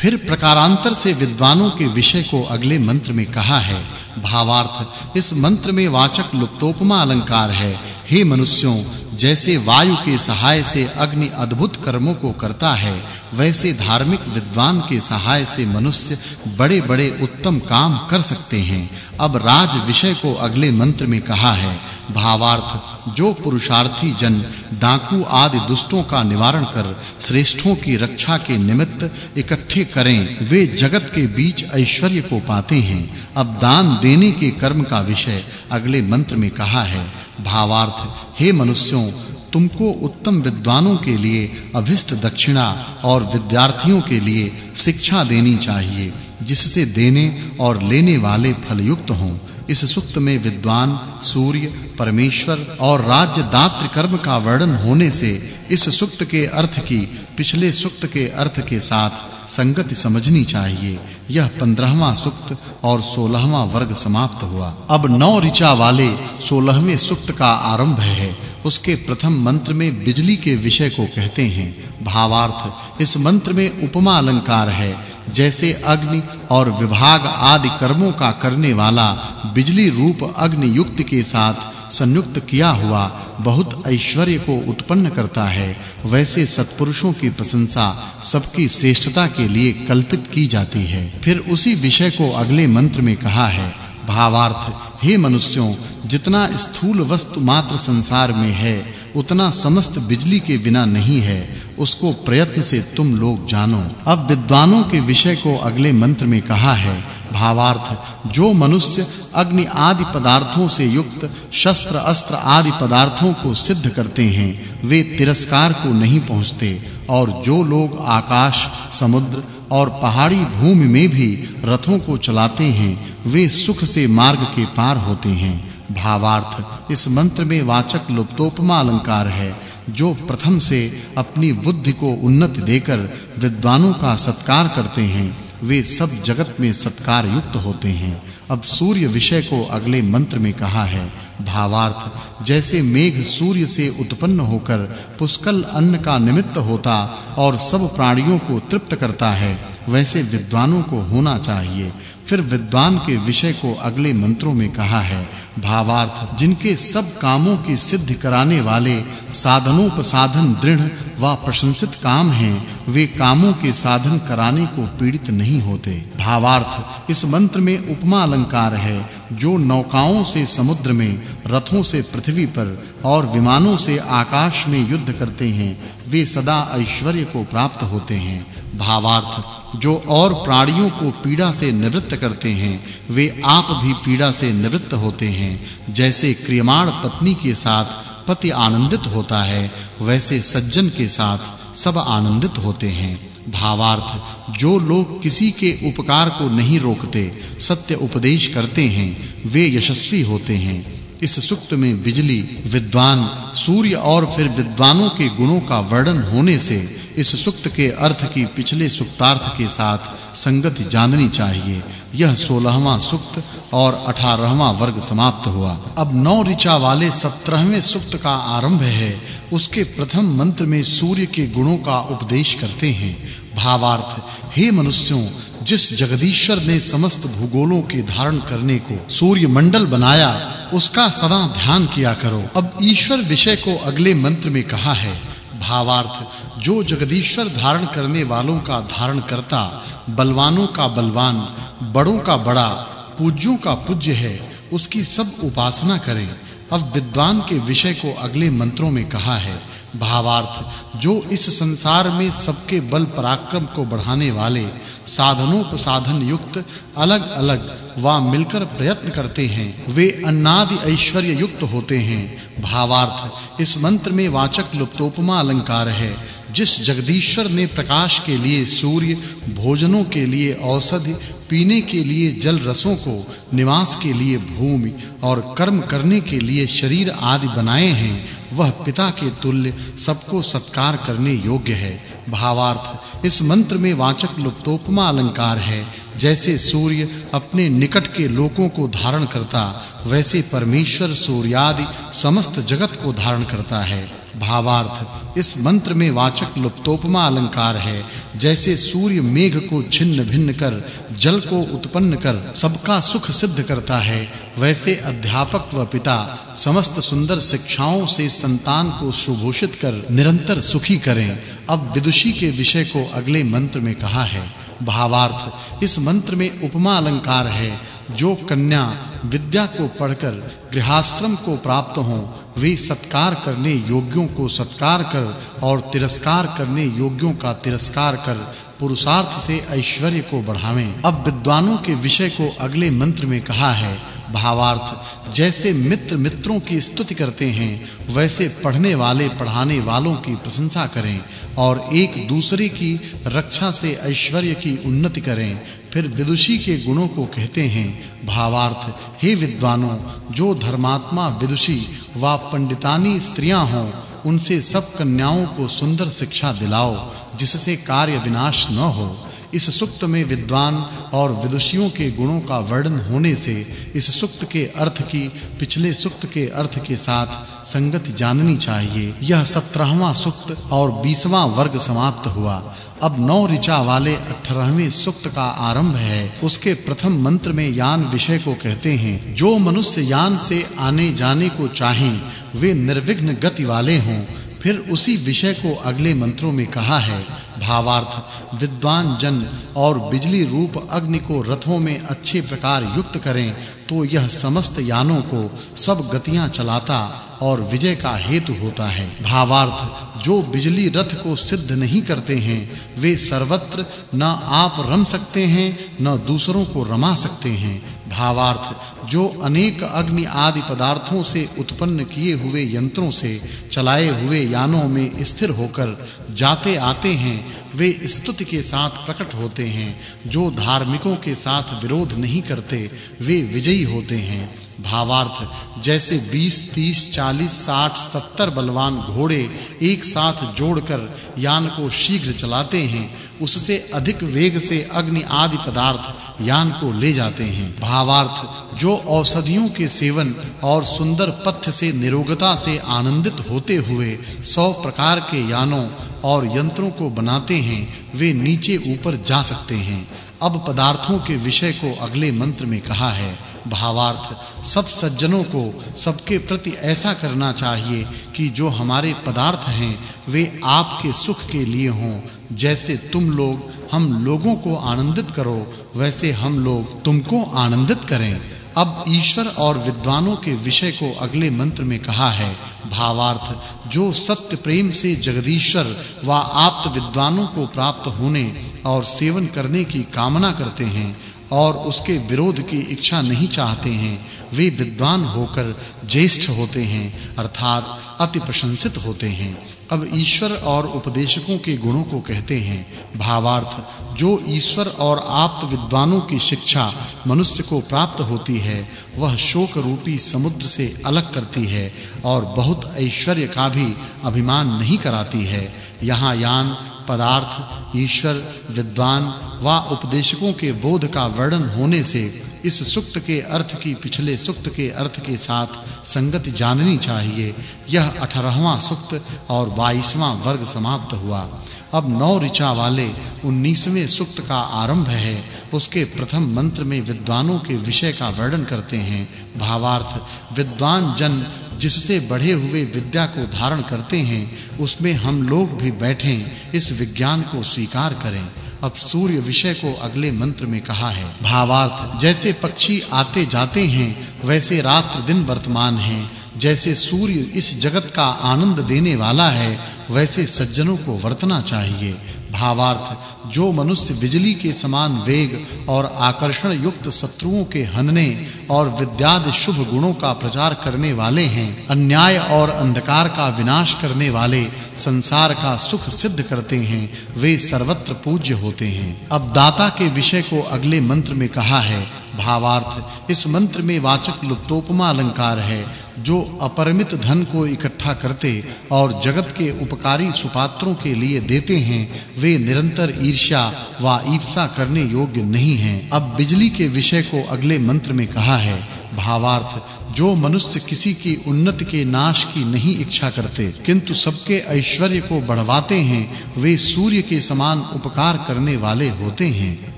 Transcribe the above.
फिर प्रकारांतर से विद्वानों के विषय को अगले मंत्र में कहा है। भावार्थ, इस मंत्र में वाचक् लुप्तोपमा अलंकार है। हे मनुष्यों, जैसे वायु के सहाय से अग्नि अद्भुत कर्मों को करता है, वैसे धार्मिक विद्वान के सहाय से मनुष्य बड़े-बड़े उत्तम काम कर सकते हैं। अब राज विषय को अगले मंत्र में कहा है। भावार्थ, जो पुरुषार्थी जन डाकू आदि दुष्टों का निवारण कर श्रेष्ठों की रक्षा के निमित्त इकट्ठे करें, वे जगत के बीच ऐश्वर्य को पाते हैं। अब दान देने के कर्म का विषय अगले मंत्र में कहा है, भावार्थ, हे मनुष्यों, तुमको उत्तम विद्वानों के लिए अभिष्ट दक्षिणा और विद्यार्थियों के लिए शिक्षा देनी चाहिए, जिससे देने और लेने वाले फलयुक्त हों। इस सुक्त में विद्वान, सूर्य परमेश्वर और राज्य दात्र कर्म का वर्णन होने से इस सुक्त के अर्थ की, पिछले सुक्त के अर्थ के साथ संगति समझनी चाहिए। यह 15वां सुक्त और 16वां वर्ग समाप्त हुआ। अब नौ ऋचा वाले 16वें सुक्त का आरंभ है। उसके प्रथम मंत्र में बिजली के विषय को कहते हैं। भावार्थ, इस मंत्र में उपमा अलंकार है। जैसे अग्नि और विभाग आदि कर्मों का करने वाला बिजली रूप अग्नि युक्त के साथ संयुक्त किया हुआ बहुत ऐश्वर्य को उत्पन्न करता है, वैसे सत्पुरुषों की प्रशंसा सबकी श्रेष्ठता के लिए कल्पित की जाती है। फिर उसी विषय को अगले मंत्र में कहा है, भावार्थ, हे मनुष्यों, जितना स्थूल वस्तु मात्र संसार में है, उतना समस्त बिजली के बिना नहीं है, उसको प्रयत्न से तुम लोग जानो। अब विद्वानों के विषय को अगले मंत्र में कहा है भावार्थ, जो मनुष्य अग्नि आदि पदार्थों से युक्त, शस्त्र, अस्त्र आदि पदार्थों को सिद्ध करते हैं, वे तिरस्कार को नहीं पहुँचते, और जो लोग आकाश, समुद्र और पहाड़ी भूमि में भी रथों को चलाते हैं, वे सुख से मार्ग के पार होते हैं। भावार्थ, इस मंत्र में वाचक् लुप्तोपमा अलंकार है, जो प्रथम से अपनी बुद्धि को उन्नति देकर विद्वानों का सत्कार करते हैं। वे सब जगत में सत्कार युक्त होते हैं। अब सूर्य विषय को अगले मंत्र में कहा है, भावार्थ, जैसे मेघ सूर्य से उत्पन्न होकर पुष्कल अन्न का निमित्त होता और सब प्राणियों को तृप्त करता है, वैसे विद्वानों को होना चाहिए। फिर विद्वान के विषय को अगले मंत्रों में कहा है, भावार्थ, जिनके सब कामों की सिद्धि कराने वाले साधनोपसाधन दृढ़ व प्रशंसित काम हैं, वे कामों के साधन कराने को पीड़ित नहीं होते। भावार्थ, इस मंत्र में उपमा है, जो नौकाओं से समुद्र में, रथों से पृथ्वी पर और विमानों से आकाश में युद्ध करते हैं, वे सदा ऐश्वर्य को प्राप्त होते हैं। भावार्थ, जो और प्राणियों को पीड़ा से निवृत्त करते हैं, वे आप भी पीड़ा से निवृत्त होते हैं। जैसे क्रियमाण पत्नी के साथ पति आनंदित होता है, वैसे सज्जन के साथ सब आनंदित होते हैं। भावार्थ। जो लोग किसी के उपकार को नहीं रोकते, सत्य उपदेश करते हैं, वे यशस्वी होते हैं। इस सुक्त में बिजली, विद्वान, सूर्य और फिर विद्वानों के गुणों का वर्णन होने से इस सुक्त के अर्थ की पिछले सुक्तार्थ के साथ संगति जाननी चाहिए। यह 16वां सुक्त और 18वां वर्ग समाप्त हुआ। अब नौ ऋचा वाले 17वें सुक्त का आरंभ है। उसके प्रथम मंत्र में सूर्य के गुणों का उपदेश करते हैं। भावार्थ, हे मनुष्यों, जिस जगदीश्वर ने समस्त भूगोलों के धारण करने को सूर्य मंडल बनाया, उसका सदा ध्यान किया करो। अब ईश्वर विषय को अगले मंत्र में कहा है। भावार्थ, जो जगदीश्वर धारण करने वालों का धारण करता, बलवानों का बलवान, बड़ों का बड़ा पूज्यों का पूज्य है, उसकी सब उपासना करें। अब विद्वान के विषय को अगले मंत्रों में कहा है, भावार्थ, जो इस संसार में सबके बल पराक्रम को बढ़ाने वाले साधनों को साधन युक्त अलग-अलग व मिलकर प्रयत्न करते हैं, वे अन्नादि ऐश्वर्य युक्त होते हैं। भावार्थ, इस मंत्र में वाचक् लुप्तोपमा अलंकार है जिस जगदीश्वर ने प्रकाश के लिए सूर्य, भोजनों के लिए औषधि, पीने के लिए जल रसों को, निवास के लिए भूमि और कर्म करने के लिए शरीर आदि बनाए हैं, वह पिता के तुल्य सबको सत्कार करने योग्य है। भावार्थ, इस मंत्र में वाचक् लुप्तोपमा अलंकार है। जैसे सूर्य अपने निकट के लोकों को धारण करता, वैसे परमेश्वर सूर्यादि समस्त जगत को धारण करता है। भावार्थ, इस मंत्र में वाचक् लुप्तोपमा अलंकार है। जैसे सूर्य मेघ को छिन्न भिन्न कर, जल को उत्पन्न कर, सबका सुख सिद्ध करता है, वैसे अध्यापक व पिता समस्त सुंदर शिक्षाओं से संतान को सुभूषित कर निरंतर सुखी करें। अब विदुषी के विषय को अगले मंत्र में कहा है। भावार्थ। इस मंत्र में उपमा अलंकार है, जो कन्या विद्या को पढ़कर, गृहाश्रम को प्राप्त हो, वे सत्कार करने योग्यों को सत्कार कर और तिरस्कार करने योग्यों का तिरस्कार कर, पुरुषार्थ से ऐश्वर्य को बढ़ावें। अब विद्वानों के विषय को अगले मंत्र में कहा है भावार्थ। जैसे मित्र मित्रों की स्तुति करते हैं, वैसे पढ़ने वाले पढ़ाने वालों की प्रशंसा करें और एक दूसरे की रक्षा से ऐश्वर्य की उन्नति करें। फिर विदुषी के गुणों को कहते हैं, भावार्थ, हे विद्वानों, जो धर्मात्मा विदुषी व पंडितानी स्त्रियाँ हों, उनसे सब कन्याओं को सुंदर शिक्षा दिलाओ, जिससे कार्य विनाश न हो। इस सुक्त में विद्वान और विदुषियों के गुणों का वर्णन होने से इस सुक्त के अर्थ की, पिछले सुक्त के अर्थ के साथ संगति जाननी चाहिए। यह 17वां सुक्त और 20वां वर्ग समाप्त हुआ। अब नौ ऋचा वाले 18वें सुक्त का आरंभ है। उसके प्रथम मंत्र में यान विषय को कहते हैं, जो मनुष्य यान से आने जाने को चाहें, वे निर्विघ्न गति वाले हों। फिर उसी विषय को अगले मंत्रों में कहा है, भावार्थ, विद्वान जन और बिजली रूप अग्नि को रथों में अच्छे प्रकार युक्त करें तो यह समस्त यानों को सब गतियाँ चलाता और विजय का हेतु होता है। भावार्थ, जो बिजली रथ को सिद्ध नहीं करते हैं, वे सर्वत्र न आप रम सकते हैं, न दूसरों को रमा सकते हैं। भावार्थ जो अनेक अग्नि आदि पदार्थों से उत्पन्न किए हुए यंत्रों से चलाए हुए यानों में स्थिर होकर जाते आते हैं, वे स्तुति के साथ प्रकट होते हैं। जो धार्मिकों के साथ विरोध नहीं करते, वे विजयी होते हैं। भावार्थ, जैसे 20 30 40 60 70 बलवान घोड़े एक साथ जोड़कर यान को शीघ्र चलाते हैं, उससे अधिक वेग से अग्नि आदि पदार्थ यान को ले जाते हैं। भावार्थ, जो औषधियों के सेवन और सुंदर पथ्य से निरोगता से आनंदित होते हुए सौ प्रकार के यानों और यंत्रों को बनाते हैं, वे नीचे ऊपर जा सकते हैं। अब पदार्थों के विषय को अगले मंत्र में कहा है। भावार्थ। सब सज्जनों को सबके प्रति ऐसा करना चाहिए कि जो हमारे पदार्थ हैं, वे आपके सुख के लिए हों। जैसे तुम लोग हम लोगों को आनंदित करो, वैसे हम लोग तुमको आनंदित करें। अब ईश्वर और विद्वानों के विषय को अगले मंत्र में कहा है, भावार्थ, जो सत्य प्रेम से जगदीश्वर व आप्त विद्वानों को प्राप्त होने और सेवन करने की कामना करते हैं और उसके विरोध की इच्छा नहीं चाहते हैं। वे विद्वान होकर ज्येष्ठ होते हैं, अर्थात अति प्रशंसित होते हैं। अब ईश्वर और उपदेशकों के गुणों को कहते हैं, भावार्थ, जो ईश्वर और आप्त विद्वानों की शिक्षा मनुष्य को प्राप्त होती है, वह शोक रूपी समुद्र से अलग करती है और बहुत ऐश्वर्य का भी अभिमान नहीं कराती है। यहाँ यान पदार्थ, ईश्वर, विद्वान व उपदेशकों के बोध का वर्णन होने से इस सुक्त के अर्थ की पिछले सुक्त के अर्थ के साथ संगति जाननी चाहिए। यह 18वां सुक्त और 22वां वर्ग समाप्त हुआ। अब नौ ऋचा वाले 19वें सुक्त का आरंभ है। उसके प्रथम मंत्र में विद्वानों के विषय का वर्णन करते हैं। भावार्थ, विद्वान जन जिससे बढ़े हुए विद्या को धारण करते हैं, उसमें हम लोग भी बैठें, इस विज्ञान को स्वीकार करें। अब सूर्य विषय को अगले मंत्र में कहा है। भावार्थ, जैसे पक्षी आते जाते हैं, वैसे रात्र दिन वर्तमान हैं। जैसे सूर्य इस जगत का आनंद देने वाला है वैसे सज्जनों को वर्तना चाहिए। भावार्थ, जो मनुष्य बिजली के समान वेग और आकर्षण युक्त शत्रुओं के हनने और विद्यादि शुभ गुणों का प्रचार करने वाले हैं, अन्याय और अंधकार का विनाश करने वाले संसार का सुख सिद्ध करते हैं, वे सर्वत्र पूज्य होते हैं। अब दाता के विषय को अगले मंत्र में कहा है, भावार्थ, इस मंत्र में वाचक् लुप्तोपमा अलंकार है जो अपरिमित धन को इकट्ठा करते और जगत के उपकारी सुपात्रों के लिए देते हैं, वे निरंतर ईर्ष्या व ईप्सा करने योग्य नहीं हैं। अब बिजली के विषय को अगले मंत्र में कहा है, भावार्थ, जो मनुष्य किसी की उन्नति के नाश की नहीं इच्छा करते, किंतु सबके ऐश्वर्य को बढ़वाते हैं, वे सूर्य के समान उपकार करने वाले होते हैं।